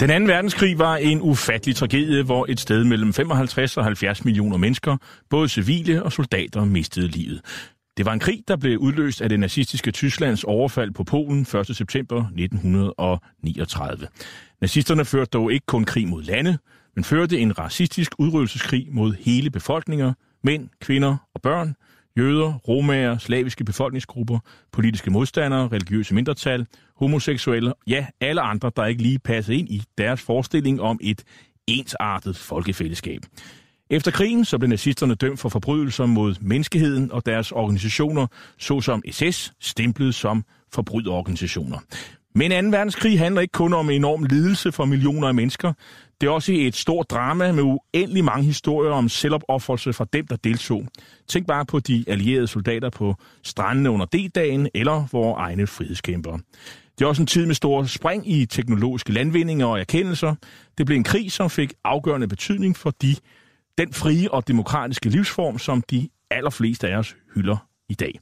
Den anden verdenskrig var en ufattelig tragedie, hvor et sted mellem 55 og 70 millioner mennesker, både civile og soldater, mistede livet. Det var en krig, der blev udløst af det nazistiske Tysklands overfald på Polen 1. september 1939. Nazisterne førte dog ikke kun krig mod lande, men førte en racistisk udryddelseskrig mod hele befolkninger, mænd, kvinder og børn, jøder, romager, slaviske befolkningsgrupper, politiske modstandere, religiøse mindretal, homoseksuelle, ja, alle andre, der ikke lige passede ind i deres forestilling om et ensartet folkefællesskab. Efter krigen så blev nazisterne dømt for forbrydelser mod menneskeheden, og deres organisationer, såsom SS, stemplet som forbryderorganisationer. Men 2. verdenskrig handler ikke kun om enorm lidelse for millioner af mennesker. Det er også et stort drama med uendelig mange historier om selvopoffrelse fra dem, der deltog. Tænk bare på de allierede soldater på strandene under D-dagen eller vores egne frihedskæmpere. Det er også en tid med store spring i teknologiske landvindinger og erkendelser. Det blev en krig, som fik afgørende betydning for de, den frie og demokratiske livsform, som de allerfleste af os hylder i dag.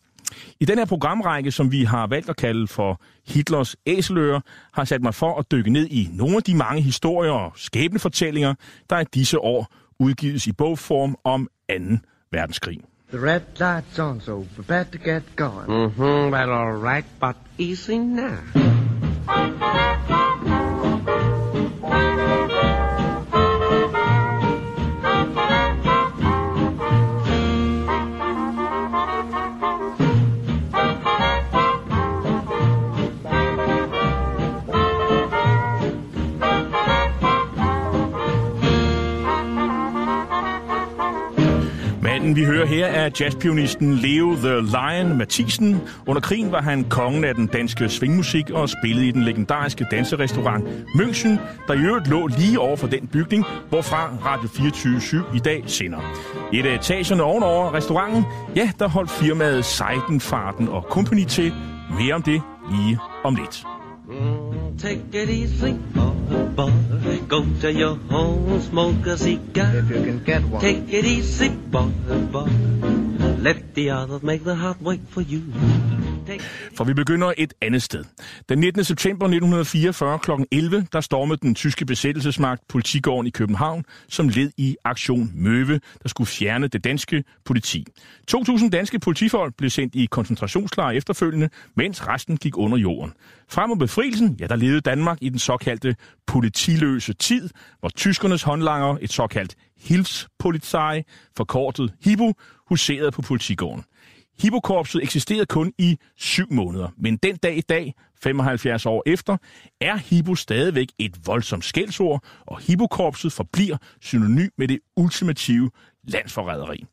I den her programrække, som vi har valgt at kalde for Hitlers æseløer, har sat mig for at dykke ned i nogle af de mange historier og skæbnefortællinger, der i disse år udgives i bogform om 2. verdenskrig. The red light's on, so prepare to get going. Mm-hmm, well, all right, but easy now. Manden, vi hører her, er jazzpionisten Leo The Lion Mathisen. Under krigen var han kongen af den danske svingmusik og spillede i den legendariske danserestaurant München, der i øvrigt lå lige over for den bygning, hvorfra Radio 24 i dag sender. I et af etagerne ovenover restauranten, ja, der holdt firmaet Seidenfarten og Company til. Mere om det lige om lidt. Mm, take it easy, boy, boy. Go to your home, smoke a cigar. If you can get one. Take it easy, boy, boy. Let the others make the hard work for you. Take For vi begynder et andet sted. Den 19. september 1944 kl. 11, der stormede den tyske besættelsesmagt politigården i København som led i aktion Møve, der skulle fjerne det danske politi. 2.000 danske politifolk blev sendt i koncentrationslejre efterfølgende, mens resten gik under jorden. Frem mod befrielsen, ja, der levede Danmark i den såkaldte politiløse tid, hvor tyskernes håndlanger, et såkaldt Hilfspolizei, forkortet HIBO, huserede på politigården. Hippokorpset eksisterede kun i syv måneder, men den dag i dag, 75 år efter, er Hippo stadigvæk et voldsomt skældsord, og Hippokorpset forbliver synonym med det ultimative landsforræderi.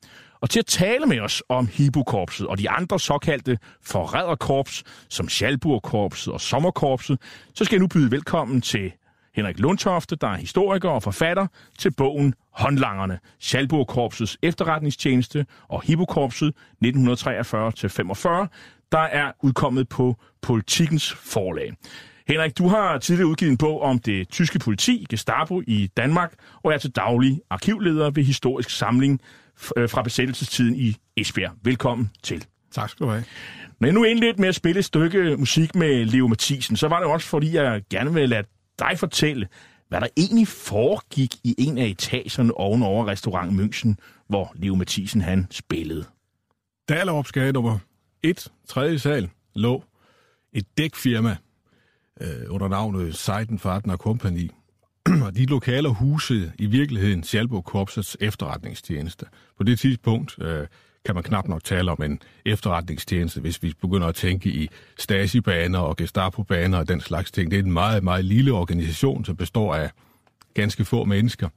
Og til at tale med os om Hippokorpset og de andre såkaldte forræderkorps, som Schalburgkorpset og Sommerkorpset, så skal jeg nu byde velkommen til Henrik Lundtofte, der er historiker og forfatter til bogen Håndlangerne, Schalburgkorpsets efterretningstjeneste og Hippokorpset 1943-45, der er udkommet på Politikens forlag. Henrik, du har tidligere udgivet en bog om det tyske politi, Gestapo i Danmark, og er til daglig arkivleder ved Historisk Samling øh, fra besættelsestiden i Esbjerg. Velkommen til. Tak skal du have. Når jeg nu indledt med at spille et stykke musik med Leo Mathisen, så var det også fordi, jeg gerne vil lade dig fortælle, hvad der egentlig foregik i en af etagerne ovenover restaurant München, hvor Leo Mathisen han spillede. Daleropsgade nummer 1, 3. sal, lå et dækfirma øh, under navnet Seidenfarten Company. og de lokale husede i virkeligheden Schalburg Korpsets efterretningstjeneste. På det tidspunkt øh, kan man knap nok tale om en efterretningstjeneste, hvis vi begynder at tænke i Stasi-baner og Gestapo-baner og den slags ting. Det er en meget, meget lille organisation, som består af ganske få mennesker,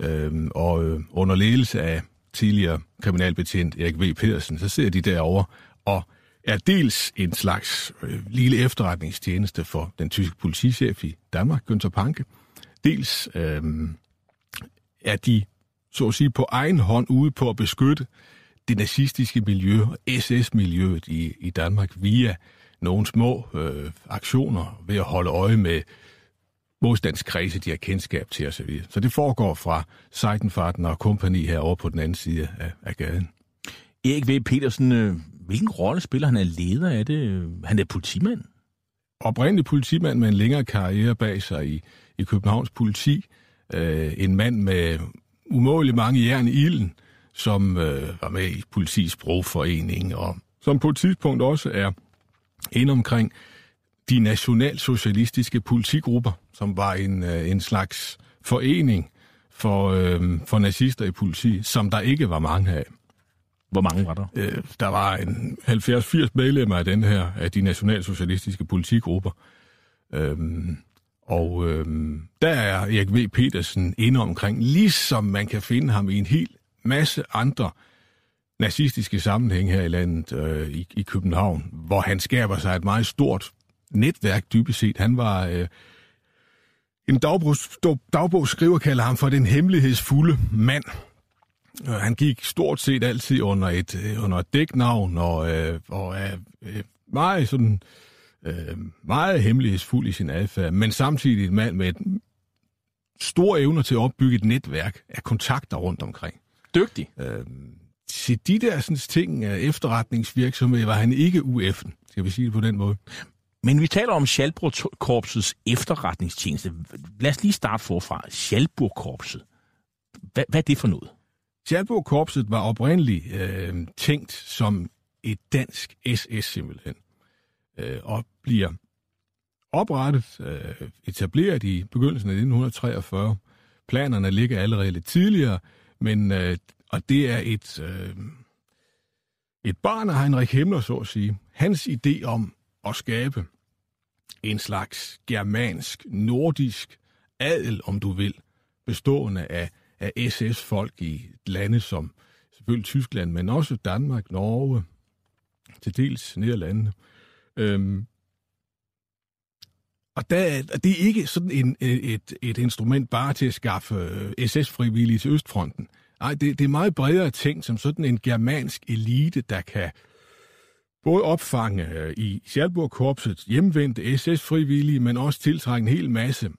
øh, og øh, under ledelse af tidligere kriminalbetjent Erik V. Pedersen, så sidder de derovre og er dels en slags øh, lille efterretningstjeneste for den tyske politichef i Danmark, Günther Panke, dels øh, er de, så at sige, på egen hånd ude på at beskytte det nazistiske miljø, SS-miljøet i, i Danmark, via nogle små øh, aktioner ved at holde øje med modstandskredse, de har kendskab til osv. Så det foregår fra Seidenfarten og kompagni herovre på den anden side af, af gaden. Erik V. Petersen, øh, hvilken rolle spiller han? Er leder af det? Han er politimand? Oprindelig politimand med en længere karriere bag sig i, i Københavns politi. Øh, en mand med umådeligt mange jern i ilden, som øh, var med i politis sprogforening, og som på et tidspunkt også er ind omkring de nationalsocialistiske politigrupper, som var en, øh, en slags forening for, øh, for nazister i politi, som der ikke var mange af. Hvor mange var der? Øh, der var en 70-80 medlemmer af den her, af de nationalsocialistiske politigrupper. Øhm, og øhm, der er Erik V. Petersen inde omkring, ligesom man kan finde ham i en hel masse andre nazistiske sammenhæng her i landet, øh, i, i København, hvor han skaber sig et meget stort netværk dybest set. Han var... Øh, en dagbogs, dagbogsskriver kalder ham for den hemmelighedsfulde mand. Øh, Han gik stort set altid under et, øh, under et dæknavn og, øh, og er øh, meget, sådan, øh, meget hemmelighedsfuld i sin adfærd, men samtidig en mand med et stor evner til at opbygge et netværk af kontakter rundt omkring. Dygtig. Øh, til de der sådan, ting af efterretningsvirksomhed var han ikke UF'en, skal vi sige det på den måde. Men vi taler om Schalburg-korpsets efterretningstjeneste. Lad os lige starte forfra. Schalburg-korpset. Hvad, hvad er det for noget? Schalburg-korpset var oprindeligt øh, tænkt som et dansk SS simpelthen, øh, og bliver oprettet, øh, etableret i begyndelsen af 1943. Planerne ligger allerede lidt tidligere, men øh, og det er et, øh, et barn af Heinrich Himmler, så at sige. Hans idé om at skabe en slags germansk, nordisk adel, om du vil, bestående af, af SS-folk i lande som selvfølgelig Tyskland, men også Danmark, Norge, til dels Nederlandene. Øhm, og der, og det er ikke sådan en, øh, et, et instrument bare til at skaffe øh, SS-frivillige til Østfronten. Nej, det, det er meget bredere ting, som sådan en germansk elite, der kan både opfange øh, i Schalburg-korpset hjemvendte SS-frivillige, men også tiltrække en hel masse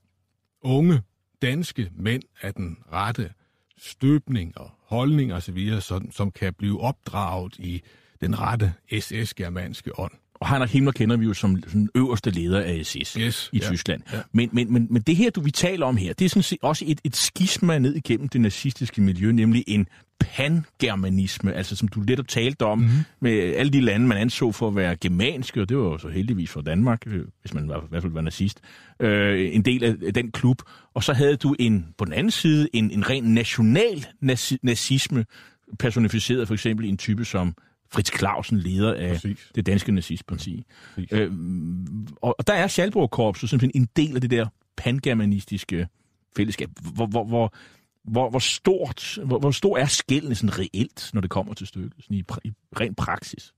unge danske mænd af den rette støbning og holdning osv., som, som kan blive opdraget i den rette SS-germanske ånd. Og Heinrich Himmler kender vi jo som den øverste leder af SS Yes, i ja, Tyskland. ja. Men, men, men, men det her, du vi taler om her, det er sådan set også et, et skisma ned igennem det nazistiske miljø, nemlig en pangermanisme, altså som du lidt talte om, mm-hmm. med alle de lande, man anså for at være germanske, og det var jo så heldigvis for Danmark, øh, hvis man var, i hvert fald var nazist, øh, en del af den klub. Og så havde du en på den anden side en, en ren national nazi- nazisme, personificeret for eksempel en type som Fritz Clausen, leder af Præcis. det danske nazistparti. Præcis. Øh, og, og der er Schalburg-korpset simpelthen en del af det der pangermanistiske fællesskab. Hvor, hvor, hvor, hvor, hvor, stort, hvor, hvor stor er skælden sådan reelt, når det kommer til stykket, sådan i, i ren praksis?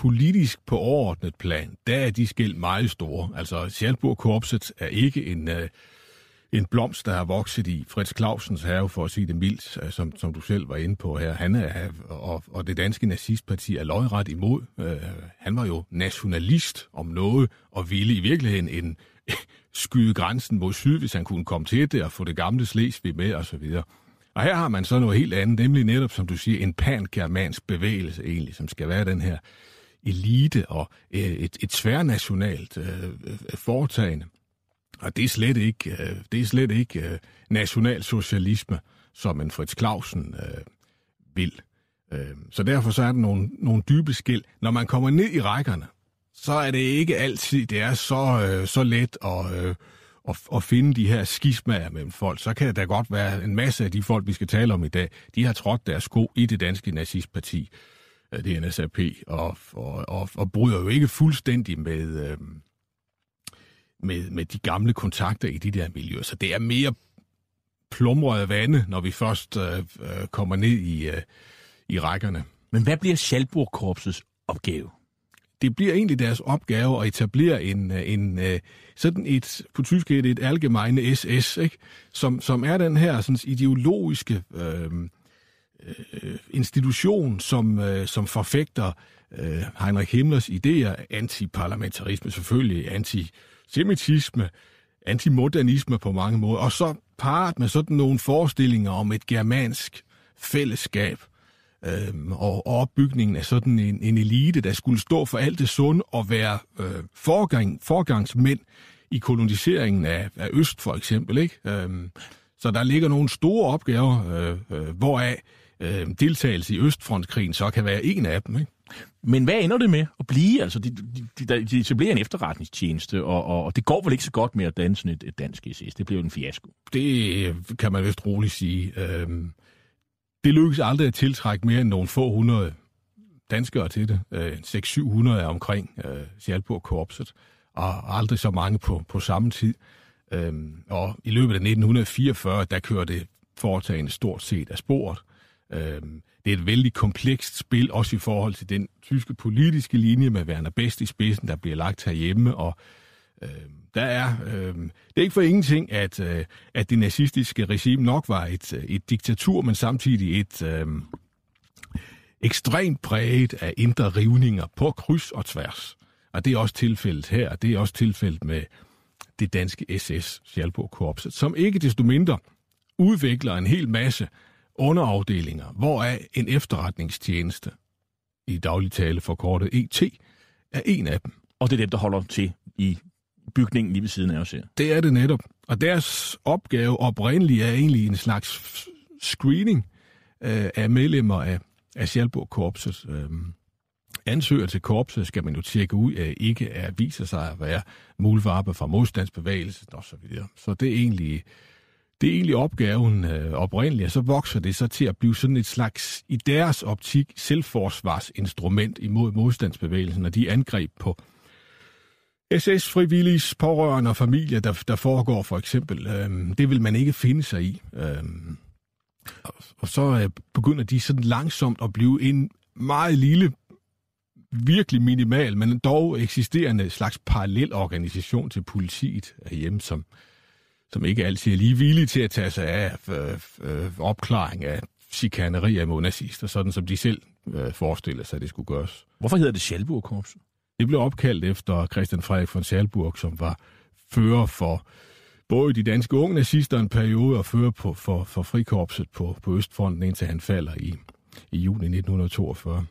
politisk på overordnet plan, der er de skæld meget store. Altså, Schalburg-korpset er ikke en, øh, en blomst, der har vokset i Fritz Clausens have, for at sige det mildt, øh, som, som du selv var inde på her. Han er, og, og det danske nazistparti er løjret imod. Øh, han var jo nationalist om noget, og ville i virkeligheden en, skyde grænsen mod syd, hvis han kunne komme til det, og få det gamle Slesvig med, og så videre. Og her har man så noget helt andet, nemlig netop, som du siger, en pan-germansk bevægelse egentlig, som skal være den her elite og øh, et, et tværnationalt øh, øh foretagende. Og det er slet ikke, øh, det er slet ikke øh, nationalsocialisme, som en Fritz Clausen øh, vil. Øh, så derfor så er der nogle, nogle dybe skil. Når man kommer ned i rækkerne, så er det ikke altid, det er så, øh, så let at, øh, at, at finde de her skismager mellem folk. Så kan det da godt være en masse af de folk, vi skal tale om i dag, de har trådt deres sko i det danske nazistparti, øh, det NSAP, og, og, og, og bryder jo ikke fuldstændig med, øh, med, med de gamle kontakter i de der miljøer. Så det er mere plumrede vande, når vi først øh, øh, kommer ned i, øh, i rækkerne. Men hvad bliver Schalburg-korpsets opgave? det bliver egentlig deres opgave at etablere en, øh, en øh, sådan et, på tysk det et allgemeine SS, ikke? Som, som er den her sådan, ideologiske øh, øh, institution, som, øh, som forfægter øh, Heinrich Himmlers idéer, antiparlamentarisme selvfølgelig, semitisme, antimodernisme på mange måder, og så parret med sådan nogle forestillinger om et germansk fællesskab, øh, og, opbygningen af sådan en, en elite, der skulle stå for alt det sunde og være øh, forgang, forgangsmænd i koloniseringen af, af Øst for eksempel. Ikke? Øh, så der ligger nogle store opgaver, øh, øh, hvoraf øh, deltagelse i Østfrontkrigen så kan være en af dem. Ikke? Men hvad ender det med at blive? Altså, de, de, de, de etablerer en efterretningstjeneste, og, og, og det går vel ikke så godt med at danne sådan et, et dansk SS. Det blev en fiasko. Det øh, kan man vist roligt sige. Øhm, det lykkes aldrig at tiltrække mere end nogle få hundrede danskere til det. Øh, 600-700 er omkring øh, Sjælborg-korpset, og aldrig så mange på, på samme tid. Øhm, og i løbet af 1944, der kørte foretagende stort set af sporet. Øh, det er et vældig komplekst spil, også i forhold til den tyske politiske linje med Werner Best i spidsen, der bliver lagt herhjemme, og øh, der er, øh, det er ikke for ingenting, at, øh, at det nazistiske regime nok var et, øh, et diktatur, men samtidig et øh, ekstremt præget af indre rivninger på kryds og tværs. Og det er også tilfældet her, det er også tilfældet med det danske SS, Sjælborg Korpset, som ikke desto mindre udvikler en hel masse underafdelinger, hvoraf en efterretningstjeneste, i daglig tale forkortet ET, er en af dem. Og det er dem, der holder til i bygningen lige ved siden af os her. Det er det netop. Og deres opgave oprindeligt er egentlig en slags screening øh, af medlemmer af, af Sjælborg Korpset. Øhm, ansøger til korpset skal man jo tjekke ud af ikke er, viser sig at være muldvarpe fra modstandsbevægelsen osv. Så, så det er egentlig det er egentlig opgaven øh, oprindeligt, og så vokser det så til at blive sådan et slags, i deres optik, selvforsvarsinstrument imod modstandsbevægelsen, og de angreb på SS-frivilliges pårørende og familier, der, der foregår for eksempel. Øh, det vil man ikke finde sig i. Øh, og, så øh, begynder de sådan langsomt at blive en meget lille, virkelig minimal, men dog eksisterende slags parallel organisation til politiet hjemme, som, som ikke altid er lige villige til at tage sig af øh, øh, opklaring af chikanerier mod nazister, sådan som de selv øh, forestiller sig, at det skulle gøres. Hvorfor hedder det Schalburg-korpset? Det blev opkaldt efter Christian Frederik von Schalburg, som var fører for både de danske unge nazister en periode og fører på, for, for frikorpset på, på Østfronten, indtil han falder i, i juni 1942.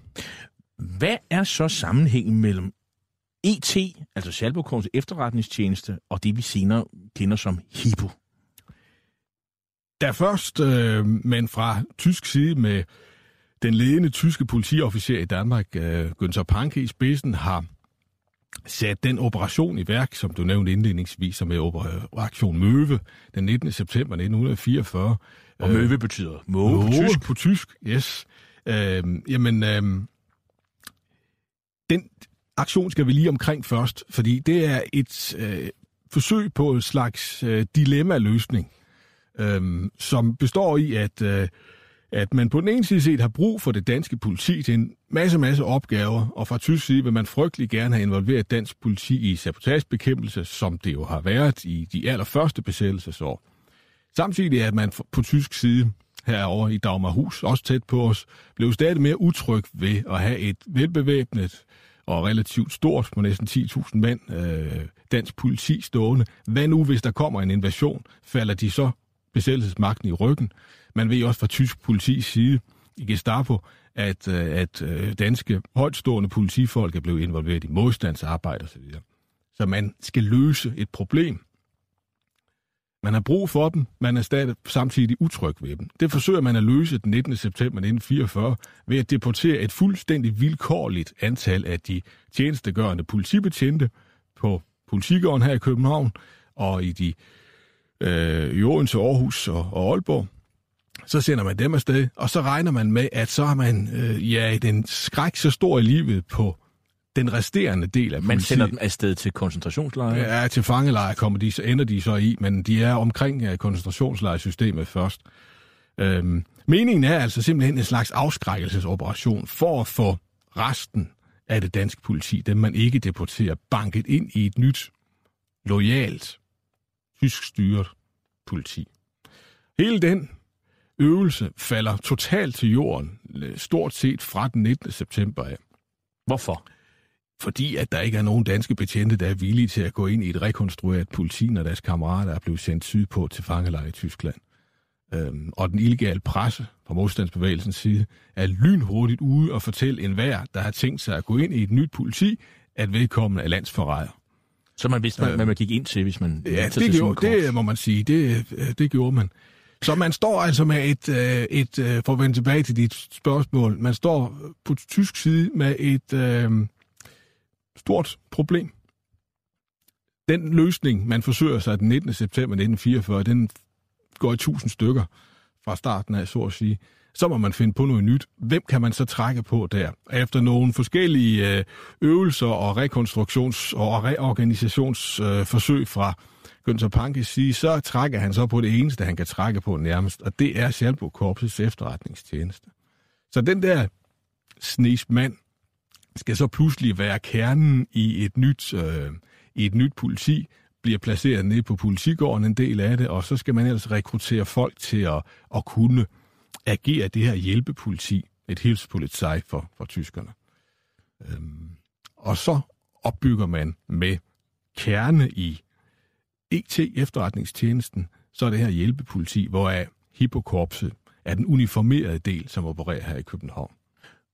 Hvad er så sammenhængen mellem ET, altså Schalburg efterretningstjeneste, og det vi senere kender som HIPO? Da først øh, men fra tysk side med den ledende tyske politiofficer i Danmark, øh, Günther Panke i spidsen, har sat den operation i værk, som du nævnte indledningsvis, som er Operation Møve, den 19. september 1944. Og Møve øh, betyder måge på tysk? på tysk, yes. Øh, jamen, øh, den aktion skal vi lige omkring først, fordi det er et øh, forsøg på en slags øh, dilemma-løsning, øh, som består i, at øh, at man på den ene side set har brug for det danske politi til en masse, masse opgaver, og fra tysk side vil man frygtelig gerne have involveret dansk politi i sabotagebekæmpelse, som det jo har været i de allerførste besættelsesår. Samtidig er man på tysk side herover i Dagmarhus, også tæt på os, blev stadig mere utryg ved at have et velbevæbnet og relativt stort, på næsten 10.000 mand, øh, dansk politi stående. Hvad nu, hvis der kommer en invasion? Falder de så besættelsesmagten i ryggen? Man ved også fra tysk politis side i Gestapo, at, øh, at øh, danske højtstående politifolk er blevet involveret i modstandsarbejde osv. Så man skal løse et problem. Man har brug for dem, man er stadig samtidig utryg ved dem. Det forsøger man at løse den 19. september 1944 ved at deportere et fuldstændig vilkårligt antal af de tjenestegørende politibetjente på politigården her i København og i de øh, i Odense, Aarhus og, og Aalborg så sender man dem afsted, og så regner man med, at så har man øh, ja, den skræk så stor i livet på den resterende del af Man sender dem afsted til koncentrationslejre? Ja, til fangelejre kommer de, så ender de så i, men de er omkring ja, koncentrationslejresystemet først. Øhm, meningen er altså simpelthen en slags afskrækkelsesoperation for at få resten af det danske politi, dem man ikke deporterer, banket ind i et nyt, lojalt, tysk styret politi. Hele den øvelse falder totalt til jorden, øh, stort set fra den 19. september af. Hvorfor? Fordi at der ikke er nogen danske betjente, der er villige til at gå ind i et rekonstrueret politi, når deres kammerater er blevet sendt sydpå til fangelejre i Tyskland. Øhm, og den illegale presse fra modstandsbevægelsens side er lynhurtigt ude og fortælle enhver, der har tænkt sig at gå ind i et nyt politi, at vedkommende er landsforræder. Så man vidste, hvad, hvad man gik ind til, hvis man... Ja, det, gjorde, det må man sige. Det, øh, det gjorde man. Så man står altså med et, øh, et øh, for at vende tilbage til dit spørgsmål, man står på tysk side med et stort problem. Den løsning, man forsøger sig den 19. september 1944, den går i tusind stykker fra starten af, så at sige. Så må man finde på noget nyt. Hvem kan man så trække på der? Efter nogle forskellige øh, øvelser og rekonstruktions- og reorganisationsforsøg fra Günther Pankes side, så trækker han så på det eneste, han kan trække på nærmest, og det er Schalburg Korpsets efterretningstjeneste. Så den der snesmand skal så pludselig være kernen i et nyt, øh, i et nyt politi, bliver placeret nede på politigården en del af det, og så skal man ellers rekruttere folk til at, at kunne agere det her hjælpepoliti, et Hilfspolizei for, for tyskerne. Øhm, og så opbygger man med kerne i ET efterretningstjenesten, så er det her hjælpepoliti, hvor er Hippokorpset er den uniformerede del, som opererer her i København.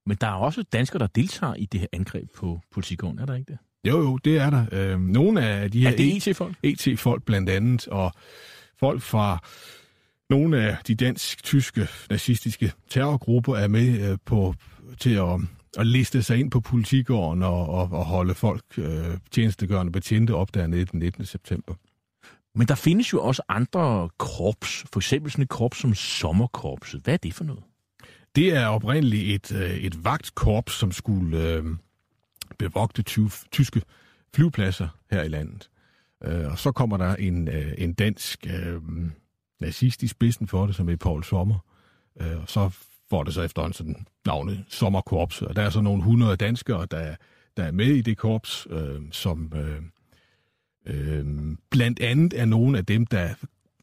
Men der er også danskere, der deltager i det her angreb på politigården, er der ikke det? Jo, jo, det er der. Øhm, nogle af de her Er det IT-folk? ET-folk blandt andet, og folk fra nogle af de dansk-tyske nazistiske terrorgrupper er med øh, på til at, at liste sig ind på politigården og, og, og holde folk øh, tjenestegørende betjente op dernede den 19. september. Men der findes jo også andre korps, for eksempel sådan et korps som Sommerkorpset. Hvad er det for noget? Det er oprindeligt et, øh, et vagtkorps, som skulle øh, bevogte ty- tyske flyvepladser her i landet. Øh, og så kommer der en, øh, en dansk øh, nazist i spidsen for det, som er Paul Sommer. Øh, og så får det så efterhånden sådan navnet Sommerkorps. Og der er så nogle hundrede danskere, der, der er med i det korps, øh, som øh, øh, blandt andet er nogle af dem, der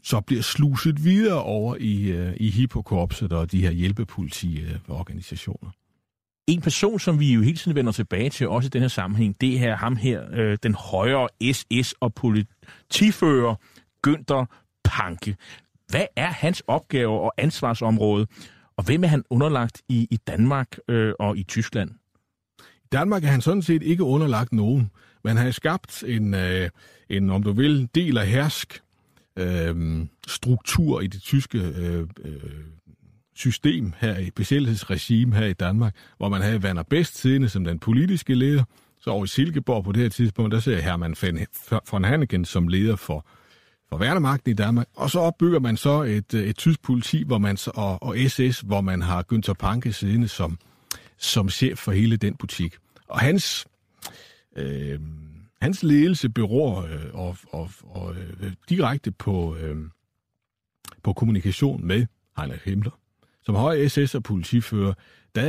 så bliver sluset videre over i, øh, i Hippokorpset og de her hjælpepoliti-organisationer. En person, som vi jo hele tiden vender tilbage til, også i den her sammenhæng, det er ham her, øh, den højere SS- og politifører, Günther Panke. Hvad er hans opgave og ansvarsområde, og hvem er han underlagt i, i Danmark øh, og i Tyskland? I Danmark er han sådan set ikke underlagt nogen. Man har skabt en, øh, en om du vil, del af hersk øh, struktur i det tyske øh, øh system her i besættelsesregime her i Danmark, hvor man havde Werner Best siddende som den politiske leder. Så over i Silkeborg på det her tidspunkt, der ser Hermann von Hanneken som leder for, for værnemagten i Danmark. Og så opbygger man så et, øh, et tysk politi hvor man, og, og SS, hvor man har Günther Panke siddende som, som chef for hele den butik. Og hans, øh, hans ledelse beror øh, og, og, og, øh, direkte på, øh, på kommunikation med Heinrich Himmler. Som høj SS og politifører, der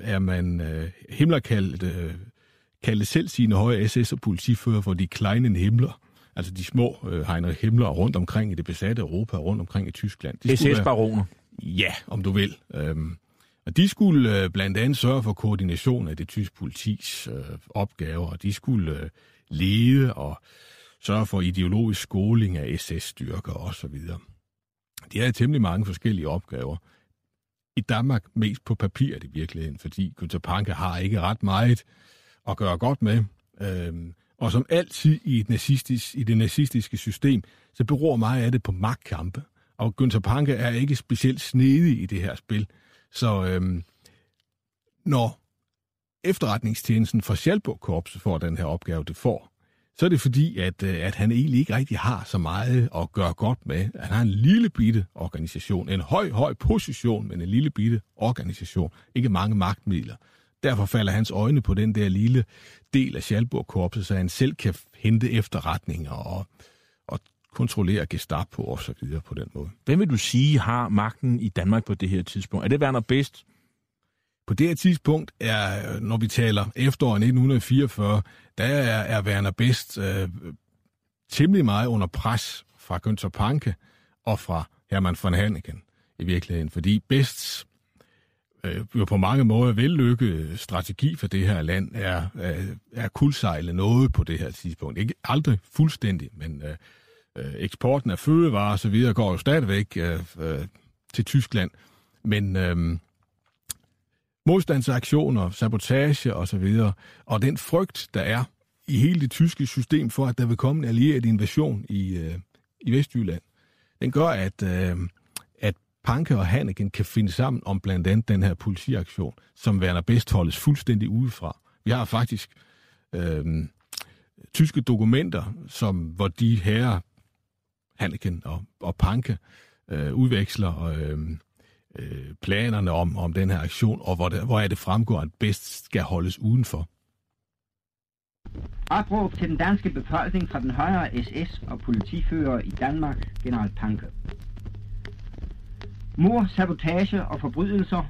er man øh, Himmler kaldt, øh, kaldte selv sine høje SS og politifører for de kleine Himmler. Altså de små øh, Heinrich Himmler rundt omkring i det besatte Europa, rundt omkring i Tyskland. SS-baroner. Ja, om du vil. Øhm, og de skulle øh, blandt andet sørge for koordination af det tyske politis øh, opgaver, og de skulle øh, lede og sørge for ideologisk skoling af SS-styrker osv. De havde temmelig mange forskellige opgaver. I Danmark mest på papiret i virkeligheden, fordi Günther Panke har ikke ret meget at gøre godt med. Øhm, og som altid i, et nazistisk, i det nazistiske system, så beror meget af det på magtkampe. Og Günther Panke er ikke specielt snedig i det her spil. Så øhm, når efterretningstjenesten fra Schalburg Korps får den her opgave, det får, så er det fordi, at, øh, at han egentlig ikke rigtig har så meget at gøre godt med. Han har en lille bitte organisation, en høj, høj position, men en lille bitte organisation. Ikke mange magtmidler. Derfor falder hans øjne på den der lille del af Schalburg Korpset, så han selv kan hente efterretninger og, og kontrollere Gestapo og så videre på den måde. Hvem vil du sige har magten i Danmark på det her tidspunkt? Er det Werner Best? På det her tidspunkt er, når vi taler efteråret 1944, der er, er Werner Best øh, temmelig meget under pres fra Günther Panke og fra Hermann von Hanneken. i virkeligheden, fordi Bests øh, jo på mange måder vellykket strategi for det her land er, er, er kuldsejlet noget på det her tidspunkt. Ikke aldrig fuldstændig, men øh, øh, eksporten af fødevarer og så videre går jo stadigvæk øh, øh, til Tyskland. Men øh, modstandsaktioner, sabotage og så videre, og den frygt, der er i hele det tyske system for, at der vil komme en allieret invasion i, øh, i Vestjylland, den gør, at, øh, at Panke og Hanneken kan finde sammen om blandt andet den her politiaktion, som Werner Best holdes fuldstændig udefra. Vi har faktisk øh, tyske dokumenter, som, hvor de her Hanneken og, og Panke øh, udveksler øh, øh, planerne om, om den her aktion, og hvor, det, hvor er det fremgår, at bedst skal holdes udenfor. Opråb til den danske befolkning fra den højere SS og politifører i Danmark, general Panke. Mor, sabotage og forbrydelser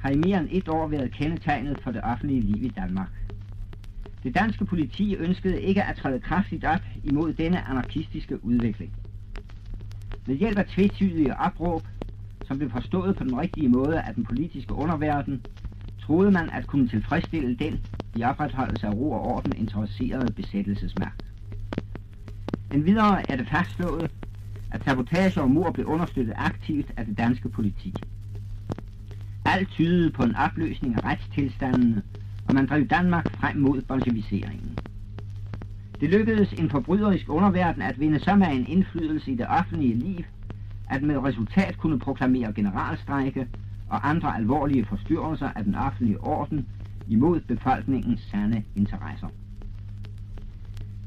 har i mere end et år været kendetegnet for det offentlige liv i Danmark. Det danske politi ønskede ikke at træde kraftigt op imod denne anarkistiske udvikling. Med hjælp af tvetydige opråb, som blev forstået på den rigtige måde af den politiske underverden, troede man at kunne tilfredsstille den i opretholdelse af ro og orden interesserede besættelsesmagt. Men videre er det fastslået, at sabotage og mor blev understøttet aktivt af det danske politi. Alt tydede på en opløsning af retstilstandene, og man drev Danmark frem mod bolsjeviseringen. Det lykkedes en forbryderisk underverden at vinde så meget en indflydelse i det offentlige liv, at med resultat kunne proklamere generalstrække og andre alvorlige forstyrrelser af den offentlige orden imod befolkningens sande interesser.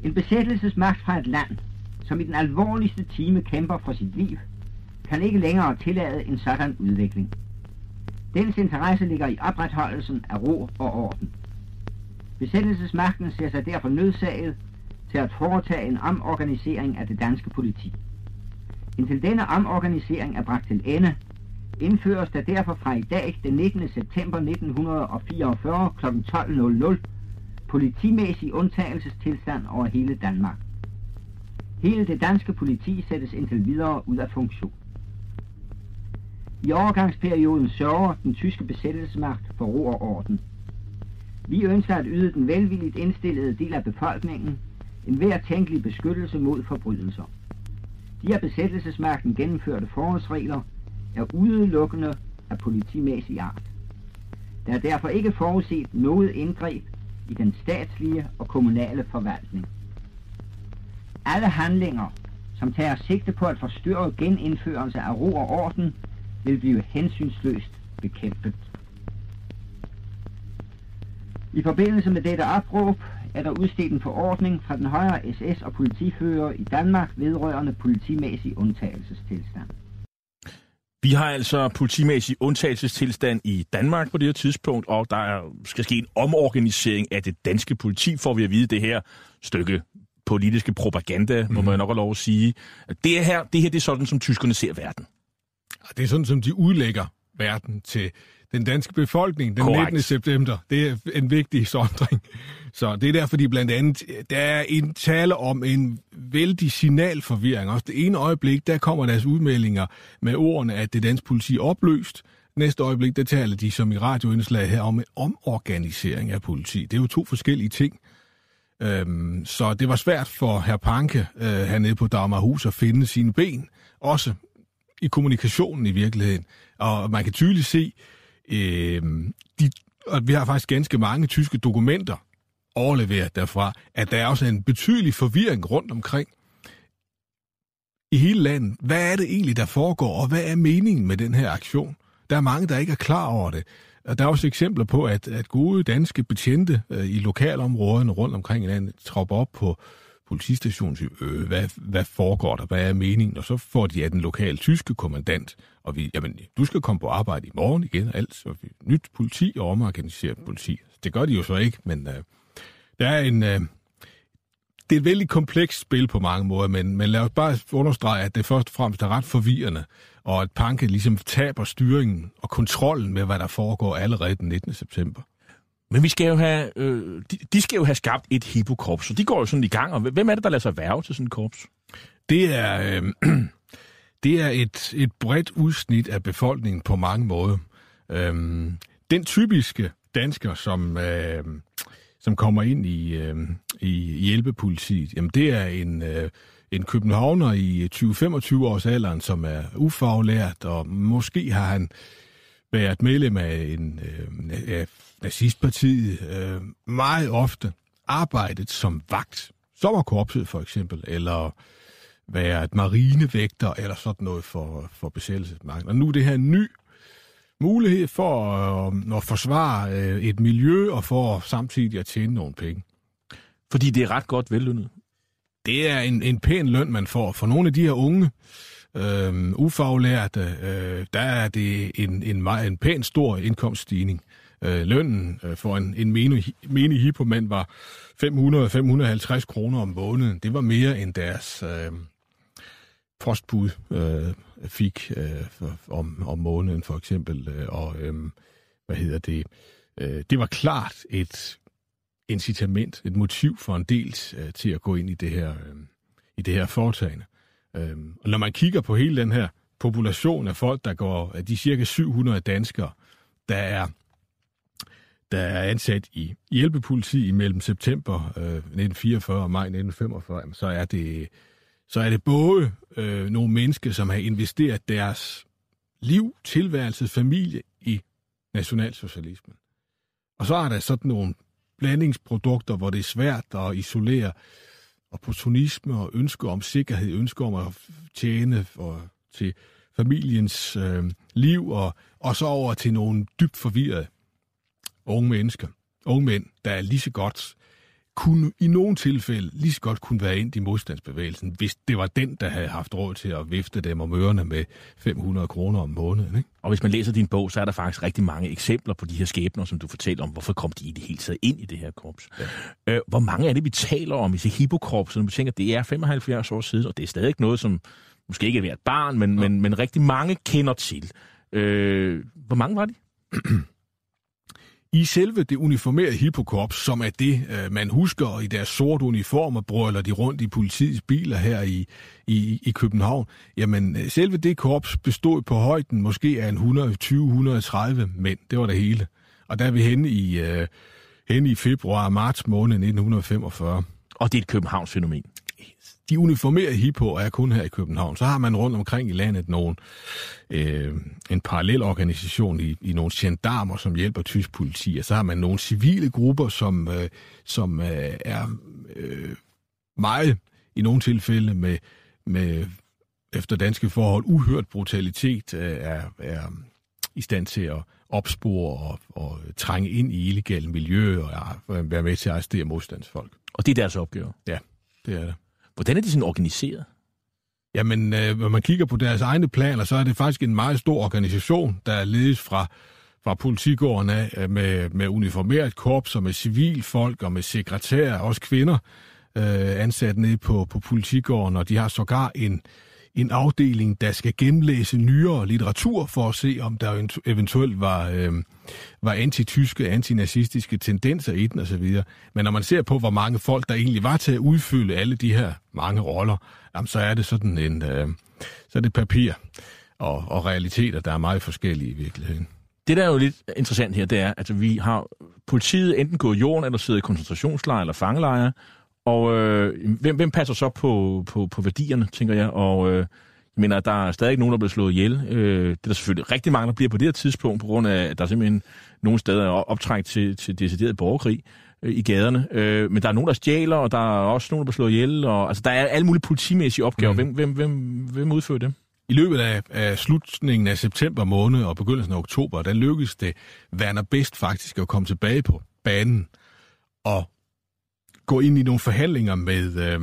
En besættelsesmagt fra et land, som i den alvorligste time kæmper for sit liv, kan ikke længere tillade en sådan udvikling. Dens interesse ligger i opretholdelsen af ro og orden. Besættelsesmagten ser sig derfor nødsaget til at foretage en omorganisering af det danske politi. Indtil denne omorganisering er bragt til ende, indføres der derfor fra i dag, den 19. september 1944 kl. 12.00, politimæssig undtagelsestilstand over hele Danmark. Hele det danske politi sættes indtil videre ud af funktion. I overgangsperioden sørger den tyske besættelsesmagt for ro og orden. Vi ønsker at yde den velvilligt indstillede del af befolkningen en hver tænkelig beskyttelse mod forbrydelser. De af besættelsesmagten gennemførte forholdsregler er udelukkende af politimæssig art. Der er derfor ikke forudset noget indgreb i den statslige og kommunale forvaltning. Alle handlinger, som tager sigte på at forstyrre genindførelse af ro og orden, vil blive hensynsløst bekæmpet. I forbindelse med dette opråb er der udstedt en forordning fra den højere SS og politifører i Danmark vedrørende politimæssig undtagelsestilstand. Vi har altså politimæssig undtagelsestilstand i Danmark på det her tidspunkt, og der skal ske en omorganisering af det danske politi, får vi at vide det her stykke politiske propaganda, mm. må man nok have lov at sige. Det her, det her det er sådan, som tyskerne ser verden. Det er sådan, som de udlægger verden til den danske befolkning den Correct. 19. september. Det er en vigtig sondring. Så det er derfor, de blandt andet, der er en tale om en vældig signalforvirring. Også det ene øjeblik, der kommer deres udmeldinger med ordene, at det danske politi er opløst. Næste øjeblik, der taler de som i radioindslag her om en omorganisering af politi. Det er jo to forskellige ting. Øhm, så det var svært for herr Panke øh, hernede på Dagmarhus at finde sine ben, også i kommunikationen i virkeligheden. Og man kan tydeligt se, øh, de, og vi har faktisk ganske mange tyske dokumenter overleveret derfra, at der er også en betydelig forvirring rundt omkring i hele landet. Hvad er det egentlig, der foregår, og hvad er meningen med den her aktion? Der er mange, der ikke er klar over det. Og der er også eksempler på, at, at gode danske betjente øh, i lokalområderne rundt omkring i landet tropper op på og øh, hvad, hvad foregår der, hvad er meningen? Og så får de af den lokale tyske kommandant, og vi, jamen, du skal komme på arbejde i morgen igen, alt, så vi, nyt politi og omorganiseret politi. Det gør de jo så ikke, men øh, der er en... Øh, det er et vældig komplekst spil på mange måder, men, men lad os bare understrege, at det først og fremmest er ret forvirrende, og at Panke ligesom taber styringen og kontrollen med, hvad der foregår allerede den 19. september. Men vi skal jo have, øh, de, de skal jo have skabt et hippokorps, så de går jo sådan i gang. Og hvem er det, der lader sig værve til sådan et korps? Det er, øh, det er et, et bredt udsnit af befolkningen på mange måder. Øh, den typiske dansker, som, øh, som kommer ind i, øh, i hjælpepolitiet, jamen det er en, øh, en københavner i 20-25 års alderen, som er ufaglært, og måske har han været medlem af, en, øh, af nazistpartiet øh, meget ofte arbejdet som vagt. Sommerkorpset for eksempel, eller være et marinevægter, eller sådan noget for, for besættelsesmagten. Og nu er det her en ny mulighed for øh, at forsvare øh, et miljø, og for samtidig at tjene nogle penge. Fordi det er ret godt vellønnet. Det er en, en pæn løn, man får. For nogle af de her unge, øh, ufaglærte, øh, der er det en, en, meget, en pæn stor indkomststigning. Øh, lønnen øh, for en, en menig, menig hippomand var 500-550 kroner om måneden. Det var mere end deres øh, postbud øh, fik øh, for, om, om måneden for eksempel. Øh, og øh, hvad hedder det? Øh, det var klart et incitament, et motiv for en del øh, til at gå ind i det her, øh, i det her foretagende. Øh, og når man kigger på hele den her population af folk, der går, af de cirka 700 danskere, der er der er ansat i hjælpepoliti mellem september øh, 1944 og maj 1945, så er det, så er det både øh, nogle mennesker, som har investeret deres liv, tilværelse, familie i nationalsocialismen. Og så er der sådan nogle blandingsprodukter, hvor det er svært at isolere opportunisme og ønsker om sikkerhed, ønsker om at tjene for, til familiens øh, liv, og, og så over til nogle dybt forvirrede unge mennesker, unge mænd, der er lige så godt kunne i nogle tilfælde lige så godt kunne være ind i modstandsbevægelsen, hvis det var den, der havde haft råd til at vifte dem om ørerne med 500 kroner om måneden. Ikke? Og hvis man læser din bog, så er der faktisk rigtig mange eksempler på de her skæbner, som du fortæller om, hvorfor kom de i det hele taget ind i det her korps. Ja. Øh, hvor mange er det, vi taler om i det hippokorps, når vi tænker, det er 75 år siden, og det er stadig noget, som måske ikke er hvert barn, men, ja. men, men rigtig mange kender til. Øh, hvor mange var de? I selve det uniformerede hippokorps, som er det, øh, man husker i deres sorte uniformer, brøler de rundt i politiets biler her i, i, i København, jamen øh, selve det korps bestod på højden måske af en 120-130 mænd. Det var det hele. Og der er vi henne i, uh, henne i februar marts måned 1945. Og det er et Københavns fænomen de uniformerede hippo er kun her i København. Så har man rundt omkring i landet nogle, øh, en parallel organisation i, i nogle gendarmer, som hjælper tysk politi, og så har man nogle civile grupper, som, øh, som øh, er øh, meget i nogle tilfælde med, med efter danske forhold uhørt brutalitet øh, er, er i stand til at opspore og, og trænge ind i illegale miljøer og være med til at arrestere modstandsfolk. Og det er deres opgave? Ja, det er det. Hvordan er de sådan organiseret? Jamen, øh, når man kigger på deres egne planer, så er det faktisk en meget stor organisation, der ledes fra, fra politigården af øh, med, med uniformeret korps og med civilfolk og med sekretærer, også kvinder, øh, ansat nede på, på politigården, og de har sågar en, en afdeling, der skal gennemlæse nyere litteratur for at se, om der eventuelt var, øh, var antityske, antinazistiske tendenser i den osv. Men når man ser på, hvor mange folk, der egentlig var til at udfylde alle de her mange roller, jamen, så er det sådan en, øh, så er det papir og, og realiteter, der er meget forskellige i virkeligheden. Det, der er jo lidt interessant her, det er, at vi har politiet enten gået jorden, eller siddet i koncentrationslejre eller fangelejre, og øh, hvem, hvem passer så på, på, på værdierne, tænker jeg? Og øh, jeg mener, der er stadig nogen, der bliver slået ihjel. Øh, det er der selvfølgelig rigtig mange, der bliver på det her tidspunkt, på grund af, at der er simpelthen nogle steder er optrækt til, til decideret borgerkrig øh, i gaderne. Øh, men der er nogen, der stjæler, og der er også nogen, der bliver slået ihjel. Og, altså, der er alle mulige politimæssige opgaver. Mm. Hvem, hvem, hvem, hvem udfører dem? I løbet af, af slutningen af september måned og begyndelsen af oktober, der lykkedes det Werner Best faktisk at komme tilbage på banen og gå ind i nogle forhandlinger med, øh,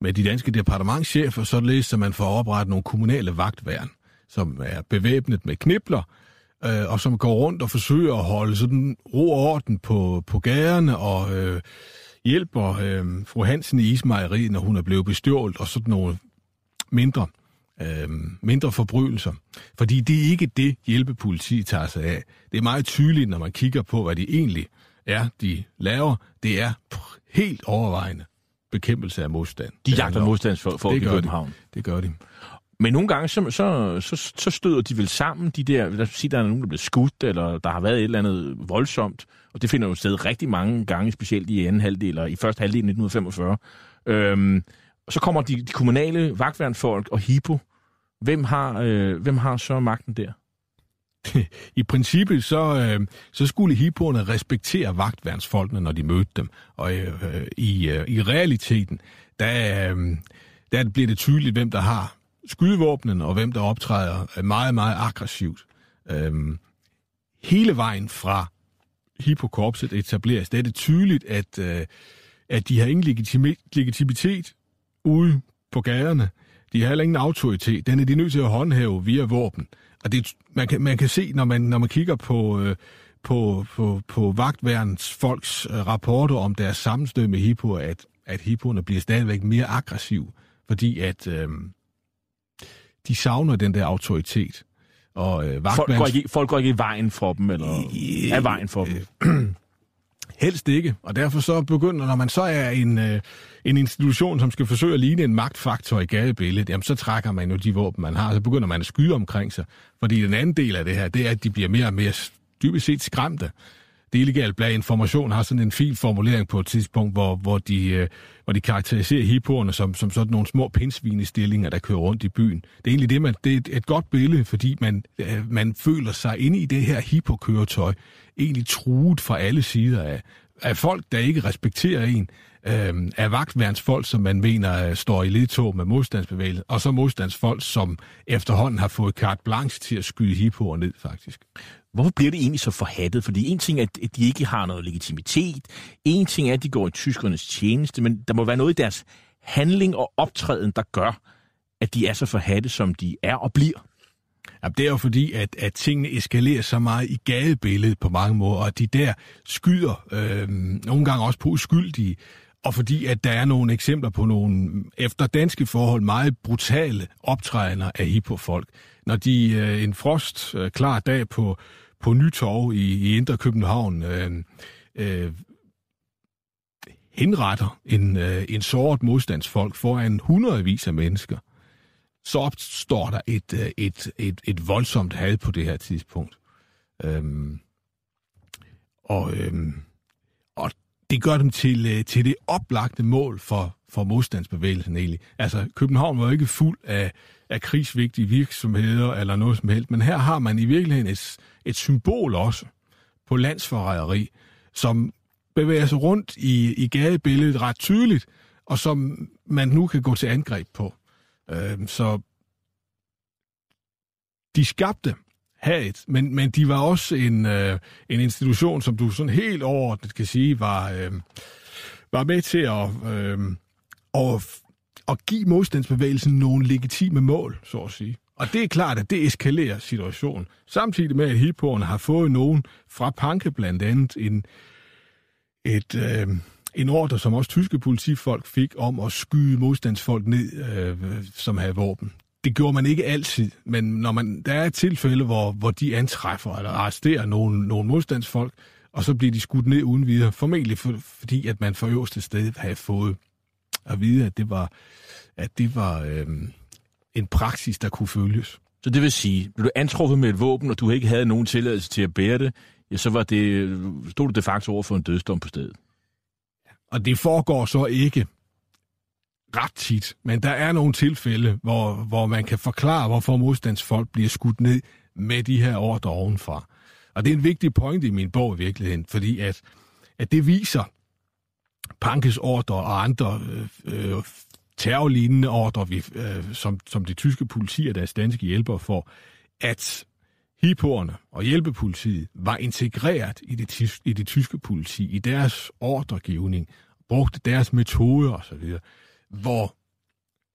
med de danske departementchefer, således så man får oprettet nogle kommunale vagtværn, som er bevæbnet med knibler, øh, og som går rundt og forsøger at holde sådan ro og orden på, på gaderne, og øh, hjælper øh, fru Hansen i Ismejeriet, når hun er blevet bestjålet, og sådan nogle mindre, øh, mindre forbrydelser. Fordi det er ikke det, hjælpepolitiet tager sig af. Det er meget tydeligt, når man kigger på, hvad de egentlig er, de laver. Det er helt overvejende bekæmpelse af modstand. De jagter modstandsfolk i København. De. Det gør de. Men nogle gange, så, så, så, så støder de vel sammen, de der, lad os sige, der er nogen, der bliver skudt, eller der har været et eller andet voldsomt, og det finder jo sted rigtig mange gange, specielt i anden halvdel, eller i første halvdel af 1945. Øhm, og så kommer de, de kommunale vagtværnsfolk og HIPO. Hvem har, øh, hvem har så magten der? I princippet så, øh, så skulle hippoerne respektere vagtværnsfolkene, når de mødte dem. Og øh, i, øh, i realiteten, der, øh, der bliver det tydeligt, hvem der har skydevåbnen, og hvem der optræder meget, meget aggressivt. Øh, hele vejen fra hippokorpset etableres, det er det tydeligt, at, øh, at de har ingen legitimi- legitimitet ude på gaderne. De har heller ingen autoritet. Den er de nødt til at håndhæve via våben. Og det, man, kan, man kan se, når man, når man kigger på, øh, på, på, på vagtværens folks øh, rapporter om deres sammenstød med hippoer, at, at hippoerne bliver stadigvæk mere aggressive, fordi at øh, de savner den der autoritet. Og øh, Folk vagtværns... går, ikke, folk går ikke i vejen for dem, eller er vejen for dem. Helst ikke, og derfor så begynder, når man så er en, øh, en institution, som skal forsøge at ligne en magtfaktor i gadebilledet, jamen så trækker man jo de våben, man har, så begynder man at skyde omkring sig. Fordi den anden del af det her, det er, at de bliver mere og mere dybest set skræmte. Det illegale blad information har sådan en fin formulering på et tidspunkt, hvor, hvor, de, øh, hvor de karakteriserer hippoerne som, som sådan nogle små pinsvinestillinger, der kører rundt i byen. Det er egentlig det, man, det er et, et godt billede, fordi man, øh, man føler sig inde i det her hippokøretøj egentlig truet fra alle sider af, af folk, der ikke respekterer en, øh, af vagtværnsfolk, som man mener øh, står i ledtog med modstandsbevægelsen, og så modstandsfolk, som efterhånden har fået carte blanche til at skyde hippoer ned, faktisk. Hvorfor bliver det egentlig så forhattet? Fordi en ting er, at de ikke har noget legitimitet. En ting er, at de går i tyskernes tjeneste, men der må være noget i deres handling og optræden, der gør, at de er så forhatte, som de er og bliver. Jamen, det er jo fordi, at, at tingene eskalerer så meget i gadebilledet på mange måder, og at de der skyder øh, nogle gange også på uskyldige, og fordi at der er nogle eksempler på nogle, efter danske forhold, meget brutale optrædener af hippofolk. Når de øh, en frost øh, klar dag på, på Nytorv i, i Indre København øh, øh, henretter en, øh, en såret modstandsfolk foran hundredvis af mennesker, så opstår der et, øh, et, et, et voldsomt had på det her tidspunkt. Øhm, og, øhm, det gør dem til, øh, til det oplagte mål for, for modstandsbevægelsen egentlig. Altså, København var jo ikke fuld af, af krigsvigtige virksomheder eller noget som helst, men her har man i virkeligheden et, et symbol også på landsforræderi, som bevæger sig rundt i, i gadebilledet ret tydeligt, og som man nu kan gå til angreb på. Øh, så de skabte hadet, men, men de var også en, øh, en institution, som du sådan helt overordnet kan sige, var, øh, var med til at, øh, at, at give modstandsbevægelsen nogle legitime mål, så at sige. Og det er klart, at det eskalerer situationen. Samtidig med, at hippoerne har fået nogen fra Panke blandt andet en, et, øh, en ordre, som også tyske politifolk fik om at skyde modstandsfolk ned, øh, som havde våben. Det gjorde man ikke altid, men når man, der er et tilfælde, hvor, hvor de antræffer eller arresterer nogle, nogle modstandsfolk, og så bliver de skudt ned uden videre, formentlig for, fordi, at man for øverste sted havde fået at vide, at det var, at det var øh, en praksis, der kunne følges. Så det vil sige, blev du antruffet med et våben, og du ikke havde nogen tilladelse til at bære det, ja, så var det, stod du de facto over for en dødsdom på stedet. Og det foregår så ikke ret tit, men der er nogle tilfælde, hvor, hvor man kan forklare, hvorfor modstandsfolk bliver skudt ned med de her ordre ovenfra. Og det er en vigtig point i min bog i virkeligheden, fordi at, at det viser Pankes ordre og andre øh, øh, terrorlignende ordre, vi, øh, som, som det tyske politi og deres danske hjælpere får, at hippoerne og hjælpepolitiet var integreret i det, i det tyske politi, i deres ordregivning, brugte deres metoder osv., hvor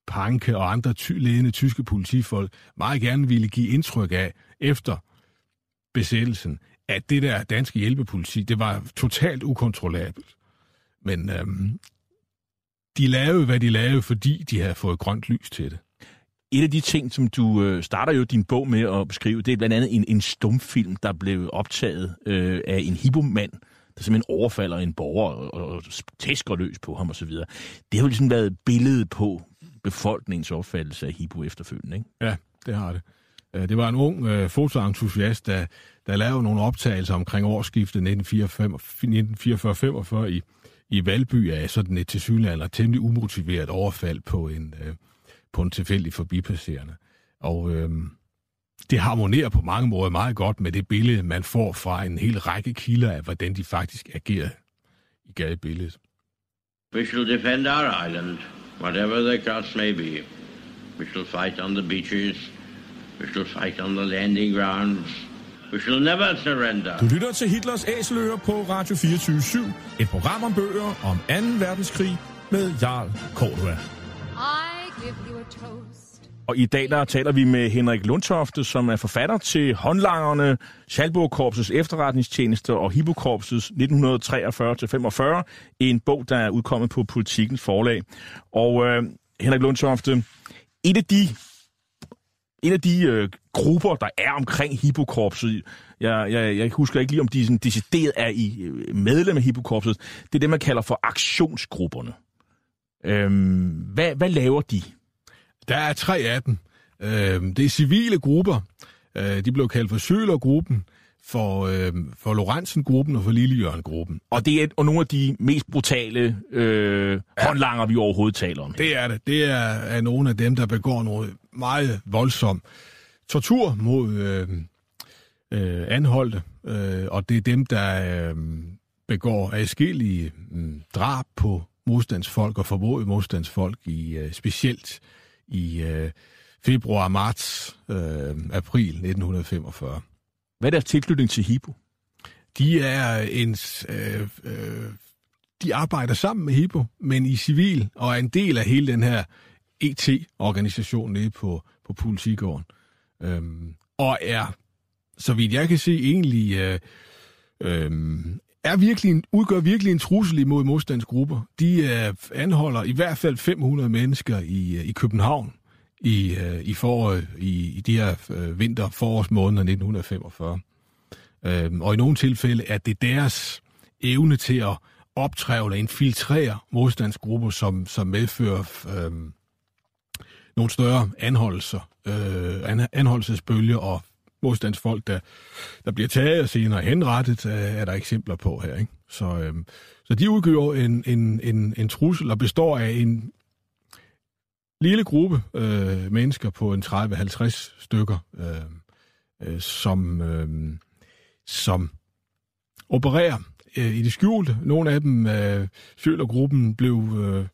Panke og andre ty- ledende tyske politifolk meget gerne ville give indtryk af, efter besættelsen, at det der danske hjælpepoliti, det var totalt ukontrollabelt. Men øhm, de lavede, hvad de lavede, fordi de havde fået grønt lys til det. Et af de ting, som du øh, starter jo din bog med at beskrive, det er blandt andet en, en stumfilm, der blev optaget øh, af en hippomand, der simpelthen overfalder en borger og, og tæsker løs på ham osv. Det har jo ligesom været billedet på, befolkningens opfattelse af Hippo efterfølgende. Ikke? Ja, det har det. Øh, det var en ung øh, fotoentusiast, der, der lavede nogle optagelser omkring årsskiftet 1944-45 i, i Valby af sådan et tilsyneladende og temmelig umotiveret overfald på en, øh, på en tilfældig forbipasserende. Og øh, det harmonerer på mange måder meget godt med det billede, man får fra en hel række kilder af, hvordan de faktisk agerer i gadebilledet. We shall defend our island, whatever the cost may be. We shall fight on the beaches. We shall fight on the landing grounds. We shall never surrender. Du lytter til Hitlers Æseløer på Radio 24 Et program om bøger om 2. verdenskrig med Jarl Cordua. I give you a toast. Og i dag der taler vi med Henrik Lundtofte, som er forfatter til håndlangerne, Schalburg-korpsets efterretningstjeneste og Hippokorpsets 1943-45, en bog, der er udkommet på Politikens forlag. Og øh, Henrik Lundtofte, et af de, en af de øh, grupper, der er omkring Hippokorpset, jeg, jeg, jeg husker ikke lige, om de sådan, decideret er i øh, medlem af Hippokorpset, det er det, man kalder for aktionsgrupperne. Øhm, hvad, hvad laver de? Der er tre af dem. Øh, det er civile grupper. Øh, de blev kaldt for Sølergruppen, for, øh, for Lorentzen-gruppen og for Lillejørn-gruppen. Og det er og nogle af de mest brutale øh, håndlanger, vi overhovedet taler om. Det er det. Det er, er nogle af dem, der begår noget meget voldsomt tortur mod øh, øh, anholdte, øh, og det er dem, der øh, begår adskillige øh, drab på modstandsfolk og formodet modstandsfolk, i øh, specielt i øh, februar, marts, øh, april 1945. Hvad er deres tilknytning til Hippo? De er en, øh, øh, de arbejder sammen med Hippo, men i civil, og er en del af hele den her ET-organisation nede på, på politigården. Øhm, og er, så vidt jeg kan se, egentlig øh, øh, er virkelig en, udgør virkelig en trussel imod modstandsgrupper. De øh, anholder i hvert fald 500 mennesker i, øh, i København i, øh, i, foråret, i, i de her øh, vinter-forårsmåneder 1945. Øh, og i nogle tilfælde er det deres evne til at optræve eller infiltrere modstandsgrupper, som, som medfører øh, nogle større anholdelser, øh, anholdelsesbølger og modstandsfolk, der, der bliver taget og senere henrettet, øh, er der eksempler på her. Ikke? Så, øhm, så de udgør en, en, en, en trussel og består af en lille gruppe øh, mennesker på en 30-50 stykker, øh, øh, som, øh, som opererer øh, i det skjulte. Nogle af dem, øh, Sjølergruppen, blev øh,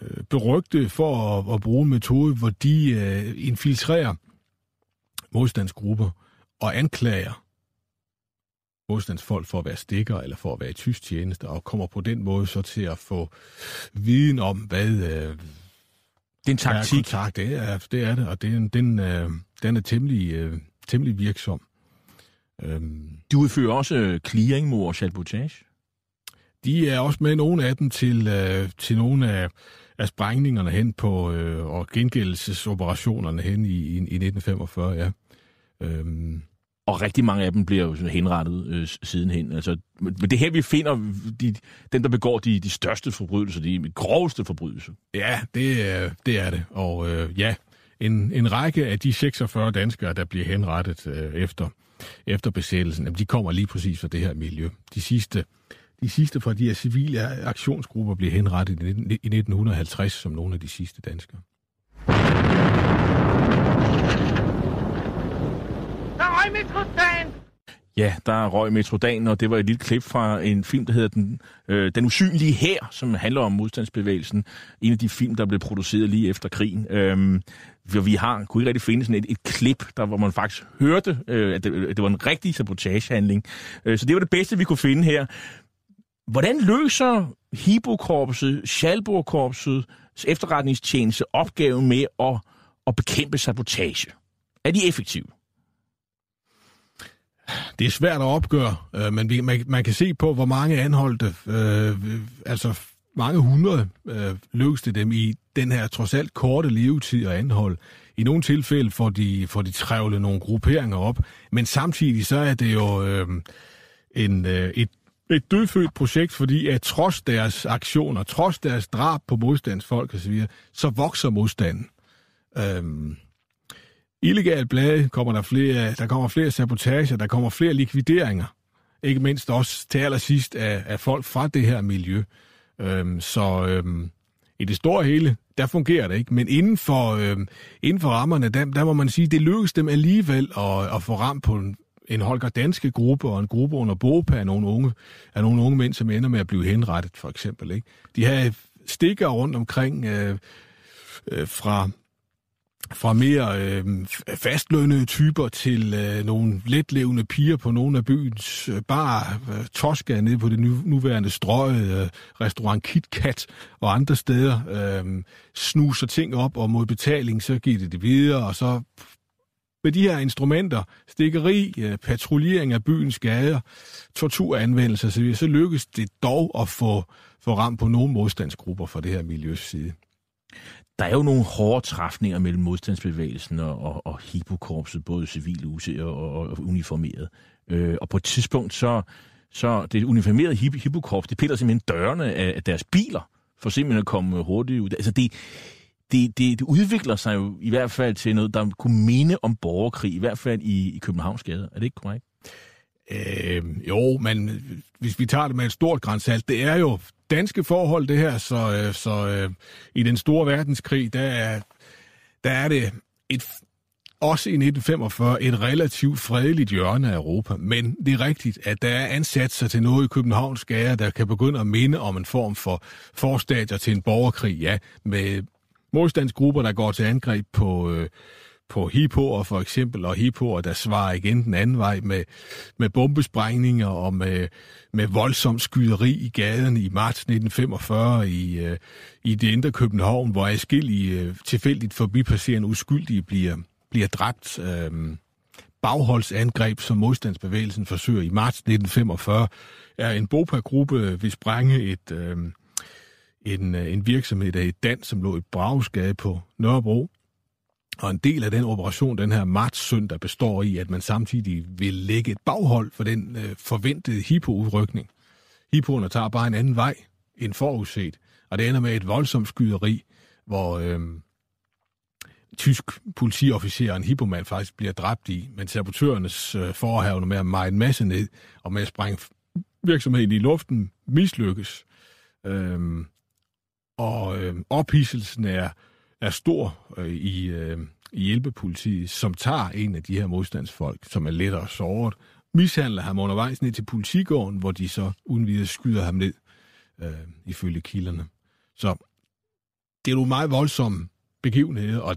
øh, berygte for at, at bruge en metode, hvor de øh, infiltrerer modstandsgrupper og anklager modstandsfolk for at være stikker eller for at være i tysk tjeneste, og kommer på den måde så til at få viden om, hvad... Øh, det er en taktik. Kontakt. Det er det, er det og den, den, øh, den er temmelig, øh, temmelig virksom. Øhm, de udfører også clearing mod sabotage? De er også med nogle af dem til, øh, til nogle af, af sprængningerne hen på, øh, og gengældelsesoperationerne hen i, i, i 1945, ja. Øhm, og rigtig mange af dem bliver jo henrettet øh, sidenhen. Altså, men det er her, vi finder de, dem, der begår de, de største forbrydelser, de groveste forbrydelser. Ja, det, er, det er det. Og øh, ja, en, en række af de 46 danskere, der bliver henrettet øh, efter, efter besættelsen, jamen, de kommer lige præcis fra det her miljø. De sidste, de sidste fra de her civile aktionsgrupper bliver henrettet i 1950 som nogle af de sidste danskere. Der røg Metrodan! Ja, der røg Metrodan, og det var et lille klip fra en film, der hedder Den, øh, Den Usynlige Her, som handler om modstandsbevægelsen. En af de film, der blev produceret lige efter krigen. Øhm, vi har, kunne ikke rigtig finde sådan et, et klip, der, hvor man faktisk hørte, øh, at, det, at det var en rigtig sabotagehandling. Øh, så det var det bedste, vi kunne finde her. Hvordan løser Hippokorpset, Schalburg-korpset, efterretningstjeneste opgaven med at, at bekæmpe sabotage? Er de effektive? Det er svært at opgøre, øh, men man, man kan se på, hvor mange anholdte, øh, altså mange hundrede, øh, lykkes det dem i den her trods alt korte levetid at anholde. I nogle tilfælde får de, får de trævlet nogle grupperinger op, men samtidig så er det jo øh, en, øh, et et dødfødt projekt, fordi at trods deres aktioner, trods deres drab på modstandsfolk osv., så vokser modstanden. Øhm, illegal blade kommer der flere, der kommer flere sabotager, der kommer flere likvideringer. Ikke mindst også til allersidst af, af folk fra det her miljø. Øhm, så øhm, i det store hele, der fungerer det ikke. Men inden for, øhm, inden for rammerne, der, der må man sige, det lykkes dem alligevel at, at få ramt på en, en Holger Danske gruppe og en gruppe under BOPA af nogle unge, af nogle unge mænd, som ender med at blive henrettet, for eksempel. Ikke? De havde stikker rundt omkring øh, øh, fra fra mere øh, fastlønnede typer til øh, nogle letlevende piger på nogle af byens øh, bar, øh, Tosca nede på det nu, nuværende strøg, øh, restaurant KitKat og andre steder, øh, snuser ting op, og mod betaling, så giver det det videre, og så med de her instrumenter, stikkeri, øh, patruljering af byens gader, torturanvendelse osv., så lykkes det dog at få, få ramt på nogle modstandsgrupper fra det her miljøs side der er jo nogle hårde træfninger mellem modstandsbevægelsen og, og, og Hippokorpset, både civile og, og uniformeret. Øh, og på et tidspunkt, så, så det uniformerede Hippokorps, det piller simpelthen dørene af, af deres biler, for simpelthen at komme hurtigt ud. Altså det, det, det, det udvikler sig jo i hvert fald til noget, der kunne minde om borgerkrig, i hvert fald i, i Københavns gader. Er det ikke korrekt? Øh, jo, men hvis vi tager det med et stort grænsalt, det er jo danske forhold, det her, så, øh, så øh, i den store verdenskrig, der er, der er det et, også i 1945 et relativt fredeligt hjørne af Europa. Men det er rigtigt, at der er ansat sig til noget i Københavns gader, der kan begynde at minde om en form for forstadier til en borgerkrig, ja, med modstandsgrupper, der går til angreb på... Øh, på hippoer for eksempel, og hippoer, der svarer igen den anden vej med, med bombesprængninger og med, med voldsom skyderi i gaden i marts 1945 i, øh, i det indre København, hvor afskillige øh, tilfældigt forbipasserende uskyldige bliver, bliver dræbt. Øh, bagholdsangreb, som modstandsbevægelsen forsøger i marts 1945, er en BOPA-gruppe vil sprænge et, øh, en, øh, en virksomhed der i Dan, som lå i Bragesgade på Nørrebro. Og en del af den operation, den her marts-søndag, består i, at man samtidig vil lægge et baghold for den øh, forventede hippo-udrykning. Hippoerne tager bare en anden vej end forudset, og det ender med et voldsomt skyderi, hvor øh, tysk politiofficer og en hippomand faktisk bliver dræbt i, men sabotørernes øh, forhavne med at meje en masse ned og med at sprænge virksomheden i luften mislykkes. Øh, og øh, ophidselsen er er stor øh, i, øh, i hjælpepolitiet, som tager en af de her modstandsfolk, som er lettere såret, mishandler ham undervejs ned til politigården, hvor de så uden videre skyder ham ned, øh, ifølge kilderne. Så det er jo meget voldsomme begivenheder, og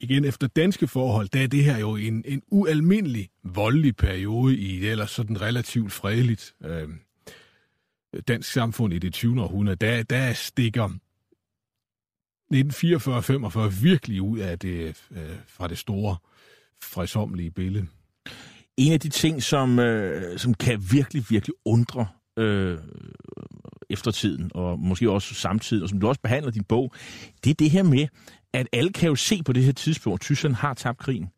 igen efter danske forhold, der er det her jo en, en ualmindelig voldelig periode i det ellers sådan relativt fredeligt øh, dansk samfund i det 20. århundrede. Der, der stikker 1944-45 virkelig ud af det, øh, fra det store, fredsomlige billede. En af de ting, som, øh, som kan virkelig, virkelig undre øh, eftertiden, og måske også samtiden, og som du også behandler din bog, det er det her med, at alle kan jo se på det her tidspunkt, at Tyskland har tabt krigen.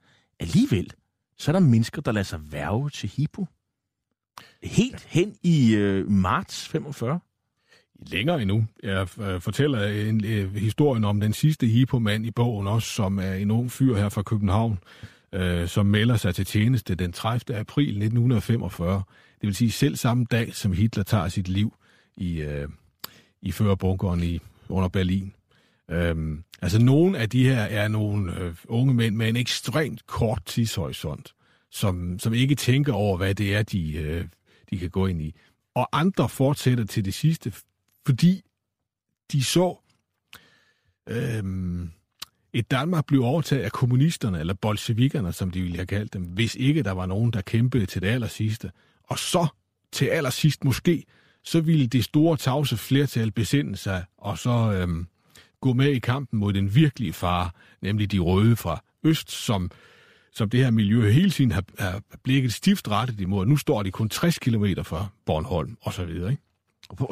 Alligevel, så er der mennesker, der lader sig værve til Hippo. Helt hen i øh, marts 45 længere endnu. Jeg øh, fortæller en øh, historien om den sidste hippomand i bogen også, som er en ung fyr her fra København, øh, som melder sig til tjeneste den 30. april 1945. Det vil sige selv samme dag, som Hitler tager sit liv i, øh, i førerbunkeren i, under Berlin. Øhm, altså nogle af de her er nogle øh, unge mænd med en ekstremt kort tidshorisont, som, som ikke tænker over, hvad det er, de, øh, de kan gå ind i. Og andre fortsætter til det sidste, fordi de så øhm, et Danmark blive overtaget af kommunisterne, eller bolsjevikerne, som de ville have kaldt dem, hvis ikke der var nogen, der kæmpede til det aller sidste. Og så til allersidst måske, så ville det store tavse flertal besinde sig, og så øhm, gå med i kampen mod den virkelige fare, nemlig de røde fra øst, som, som det her miljø hele tiden har, har blikket stift rettet imod. Nu står de kun 60 km fra Bornholm, og så videre. Ikke?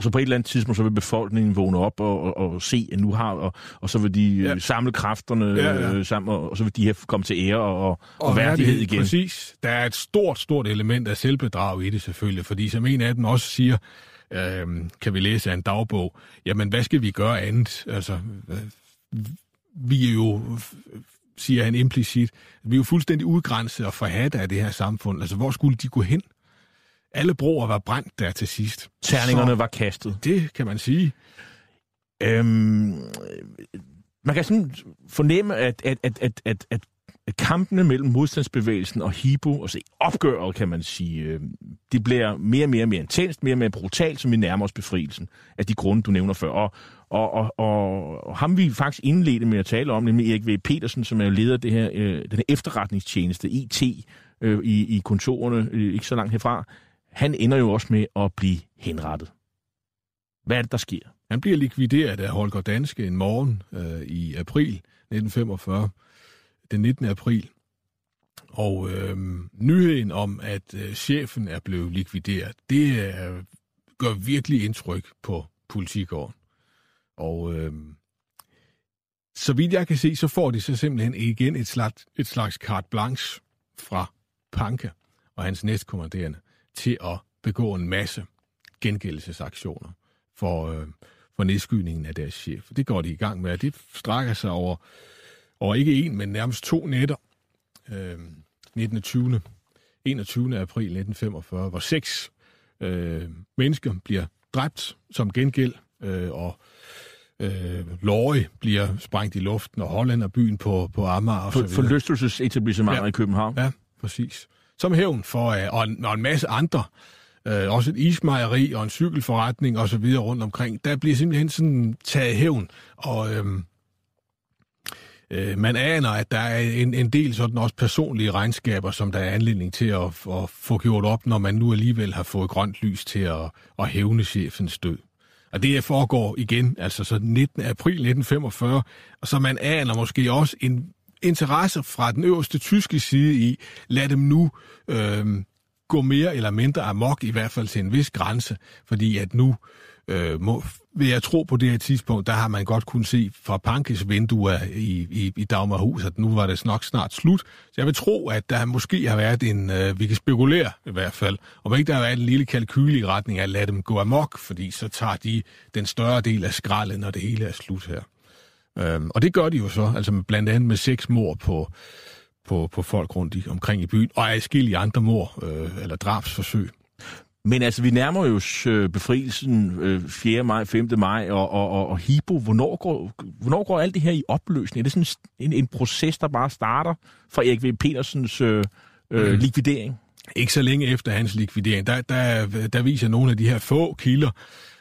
så på et eller andet tidspunkt, så vil befolkningen vågne op og, og, og se, at nu har, og, og så vil de ja. Ja. samle kræfterne Ja, ja. øh, sammen, og, og så vil de her komme til ære og, og, og værdighed værdighed, igen. Præcis. Der er et stort, stort element af selvbedrag i det selvfølgelig, fordi som en af dem også siger, øh, kan vi læse af en dagbog, jamen hvad skal vi gøre andet? Altså, øh, vi er jo, siger han implicit, vi er jo fuldstændig udgrænset og forhatte af det her samfund. Altså, hvor skulle de gå hen? Alle broer var brændt der til sidst. Terningerne Så var kastet. Det kan man sige. Øhm, man kan sådan fornemme, at, at, at, at, at, at at kampene mellem modstandsbevægelsen og Hibo, og så opgøret, kan man sige, øh, det bliver mere og mere, mere intenst, mere og mere brutalt, som vi nærmer os befrielsen af de grunde, du nævner før. Og, og, og, og, og ham vi faktisk indledte med at tale om, nemlig Erik V. Petersen, som er jo leder af det her, øh, den her efterretningstjeneste, IT, øh, i, i kontorerne, øh, ikke så langt herfra, han ender jo også med at blive henrettet. Hvad er det, der sker? Han bliver likvideret af Holger Danske en morgen øh, i april 1945, den 19. april. Og øh, nyheden om, at øh, chefen er blevet likvideret, det øh, gør virkelig indtryk på politikåren. Og øh, så vidt jeg kan se, så får de så simpelthen igen et slags, et slags carte blanche fra Panke og hans næstkommanderende til at begå en masse gengældelsesaktioner for, øh, for nedskydningen af deres chef. Det går de i gang med, og det strækker sig over, over ikke en, men nærmest to nætter. Øh, 19. 20. 21. april 1945, hvor seks øh, mennesker bliver dræbt som gengæld, øh, og øh, Lorge bliver sprængt i luften, og Holland er byen på, på Amager For, videre. forlystelsesetablissementer Ja. i København. Ja, præcis. Som hævn for, øh, og, en, og en masse andre, øh, også et ismejeri og en cykelforretning og så videre rundt omkring, der bliver simpelthen sådan taget hævn, og øh, øh, man aner, at der er en, en del sådan også personlige regnskaber, som der er anledning til at, at få gjort op, når man nu alligevel har fået grønt lys til at, at hævne chefens død. Og det foregår igen, altså så 19. april 1945, og så man aner måske også en interesse fra den øverste tyske side i, lad dem nu øh, gå mere eller mindre amok, i hvert fald til en vis grænse, fordi at nu øh, må, vil jeg tro på det her tidspunkt, der har man godt kunne se fra Pankes vinduer i, i, i Dagmarhus, at nu var det nok snart slut. Så jeg vil tro, at der måske har været en, øh, vi kan spekulere i hvert fald, om ikke der har været en lille kalkyl i retning af at lade dem gå amok, fordi så tager de den større del af skraldet, når det hele er slut her. Øhm, og det gør de jo så, altså blandt andet med seks mor på, på, på folk rundt i, omkring i byen, og adskillige andre mor øh, eller drabsforsøg. Men altså, vi nærmer jo os øh, befrielsen øh, 4. maj, 5. maj og, og, og, og Hibo. Hvornår går, hvornår går alt det her i opløsning? Er det sådan en, en proces, der bare starter fra Erik V. Petersens øh, øh, Mm. likvidering? Ikke så længe efter hans likvidering, der, der, der viser nogle af de her få kilder,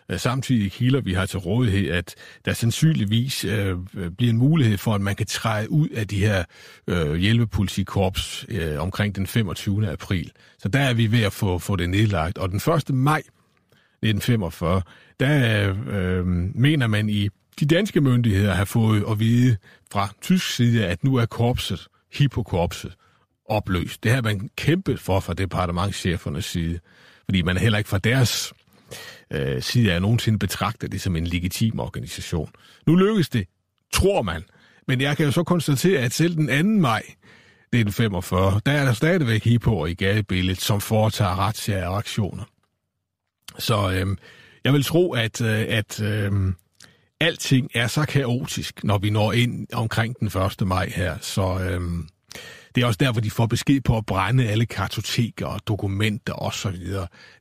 Øh, samtidig samtidige kilder, vi har til rådighed, at der sandsynligvis øh, bliver en mulighed for, at man kan træde ud af de her øh, hjælpepolitikorps øh, omkring den 25. april. Så der er vi ved at få, få det nedlagt. Og den 1. maj 1945, der øh, mener man i de danske myndigheder har fået at vide fra tysk side, at nu er korpset, hippokorpset, opløst. Det har man kæmpet for fra departementchefernes side, fordi man heller ikke fra deres øh, side af nogensinde betragter det som en legitim organisation. Nu lykkes det, tror man, men jeg kan jo så konstatere, at selv den 2. maj 1945, der er der stadigvæk hippoer i gadebilledet, som foretager retssager og aktioner. Så øh, jeg vil tro, at, øh, at øh, alting er så kaotisk, når vi når ind omkring den 1. maj her. Så øh, det er også der, hvor de får besked på at brænde alle kartoteker og dokumenter osv.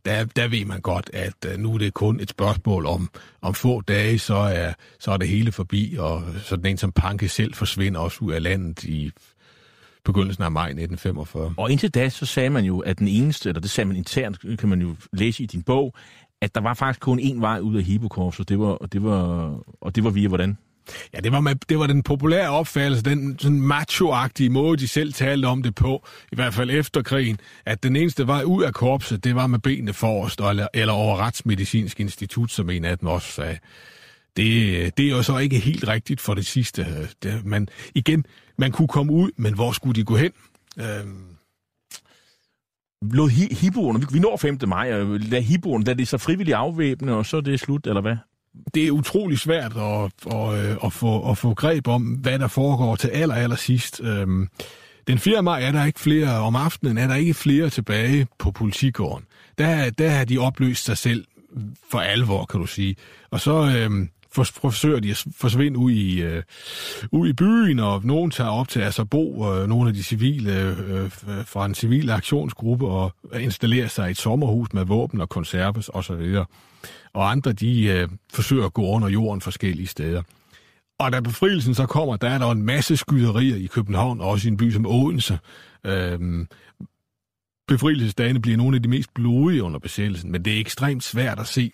Der, der ved man godt, at øh, nu er det kun et spørgsmål om, om få dage, så er, så er det hele forbi, og sådan en som Panke selv forsvinder også ud af landet i begyndelsen af maj 1945. Og indtil da, så sagde man jo, at den eneste, eller det sagde man internt, kan man jo læse i din bog, at der var faktisk kun én vej ud af Hippokorpset, det var, og, det var, og det var via hvordan? Ja, det var, med, det var den populære opfattelse, den sådan macho-agtige måde, de selv talte om det på, i hvert fald efter krigen, at den eneste vej ud af korpset, det var med benene forrest, eller, eller over Retsmedicinsk Institut, som en af dem også sagde. Det, det er jo så ikke helt rigtigt for det sidste. Det, man, igen, man kunne komme ud, men hvor skulle de gå hen? Øhm, lod hi- hiboerne, vi, vi når 5. maj, og lad hiboerne, lad det så frivilligt afvæbne, og så er det slut, eller hvad? Det er utrolig svært at, at, at, få, at få greb om, hvad der foregår til aller, aller sidst. Øhm, den 4. maj er der ikke flere, om aftenen er der ikke flere tilbage på politigården. Der, der har de opløst sig selv for alvor, kan du sige. Og så øhm, for, forsøger de at forsvinde ud i, øh, ud i byen, og nogen tager op til altså bo, øh, nogle af de civile øh, fra en civil aktionsgruppe og installerer sig i et sommerhus med våben og konserves osv. Og andre, de øh, forsøger at gå under jorden forskellige steder. Og da befrielsen så kommer, der er der en masse skyderier i København, og også i en by som Odense. Øhm, befrielsesdagene bliver nogle af de mest blodige under besættelsen, men det er ekstremt svært at se.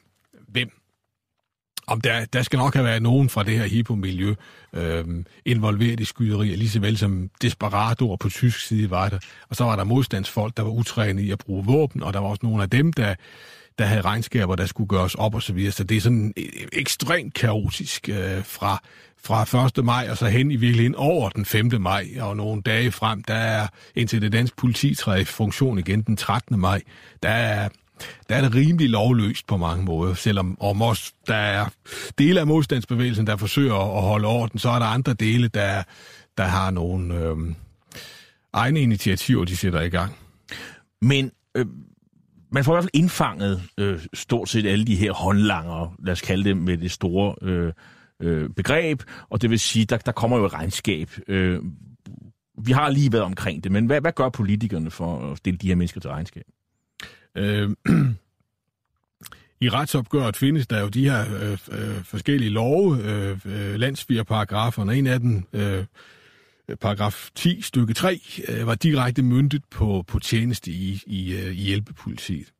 Om der, der skal nok have været nogen fra det her hippo-miljø øh, involveret i skyderier, lige så vel som desperadoer på tysk side var der. Og så var der modstandsfolk, der var utrænet i at bruge våben, og der var også nogle af dem, der der havde regnskaber, der skulle gøres op og så videre. Så det er sådan e-, ekstremt kaotisk øh, fra, fra 1. maj og så hen i virkeligheden over den 5. maj og nogle dage frem. Der er indtil det danske politi træder i funktion igen den 13. maj. Der er, der er det rimelig lovløst på mange måder, selvom om også der er dele af modstandsbevægelsen, der forsøger at holde orden, så er der andre dele, der, der har nogle øh, egne initiativer, de sætter i gang. Men øh, man får i hvert fald indfanget øh, stort set alle de her håndlanger, lad os kalde dem med det store øh, øh, begreb, og det vil sige, der, der kommer jo et regnskab. Øh, vi har lige været omkring det, men hvad, hvad gør politikerne for at stille de her mennesker til regnskab? Øh, I retsopgøret findes der jo de her øh, øh, forskellige love, øh, øh, og en af dem, øh, paragraf 10 stykke 3, øh, var direkte myndet på, på tjeneste i, i, øh, i hjælpepolitiet.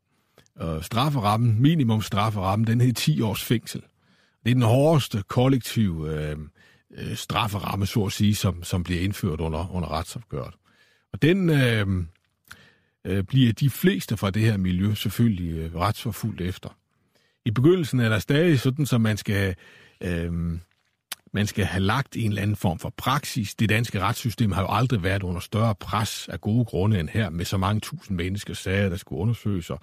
Og strafferammen, minimum strafferammen, den hed 10 års fængsel. Det er den hårdeste kollektive øh, øh, strafferamme, så at sige, som, som bliver indført under, under retsopgøret. Og den øh, øh, bliver de fleste fra det her miljø selvfølgelig øh, retsforfulgt efter. I begyndelsen er der stadig sådan, som man skal... Øh, man skal have lagt en eller anden form for praksis. Det danske retssystem har jo aldrig været under større pres af gode grunde end her, med så mange tusind mennesker sager, der skulle undersøges og,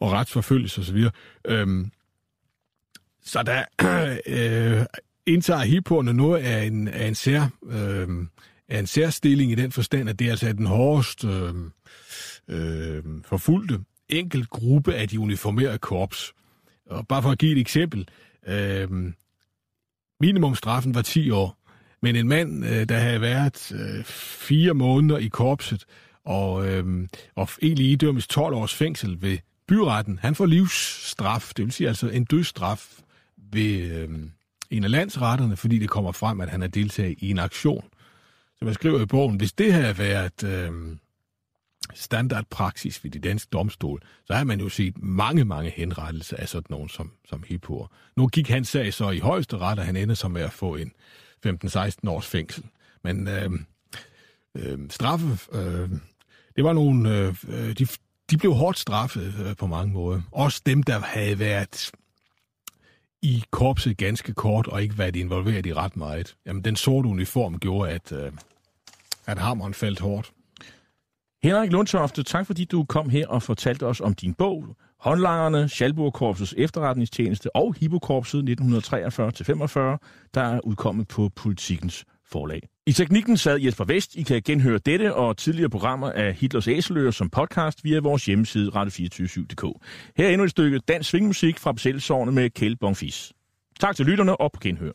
og retsforfølges osv. Øhm, så der øh, indtager hippoerne noget af en, af en sær... Øh, af en særstilling i den forstand, at det er altså den hårdest øh, øh, forfulgte enkelt gruppe af de uniformerede korps. Og bare for at give et eksempel, øh, minimumstraffen var 10 år, men en mand, øh, der havde været øh, fire måneder i korpset, og, øh, og egentlig idømmes 12 års fængsel ved byretten, han får livsstraf, det vil sige altså en dødsstraf ved øh, en af landsretterne, fordi det kommer frem, at han er deltaget i en aktion. Så man skriver i bogen, hvis det havde været øh, standardpraksis ved de danske domstol, så har man jo set mange, mange henrettelser af sådan nogen som, som Hippoer. Nu gik hans sag så i højeste ret, og han endte som med at få en 15-16 års fængsel. Men øh, øh, straffe, øh, det var nogle, øh, de, de blev hårdt straffet øh, på mange måder. Også dem, der havde været i korpset ganske kort og ikke været involveret i ret meget. Jamen, den sorte uniform gjorde, at, øh, at hammeren faldt hårdt. Henrik Lundtofte, tak fordi du kom her og fortalte os om din bog, Håndlangerne, Schalburgkorpsets efterretningstjeneste og Hippokorpset 1943-45, der er udkommet på Politikens forlag. I teknikken sad Jesper Vest. I kan genhøre dette og tidligere programmer af Hitlers Æseløer som podcast via vores hjemmeside radio247.dk. Her er endnu et stykke dansk svingmusik fra besættelsesårene med Kjeld Bonfis. Tak til lytterne og på genhør.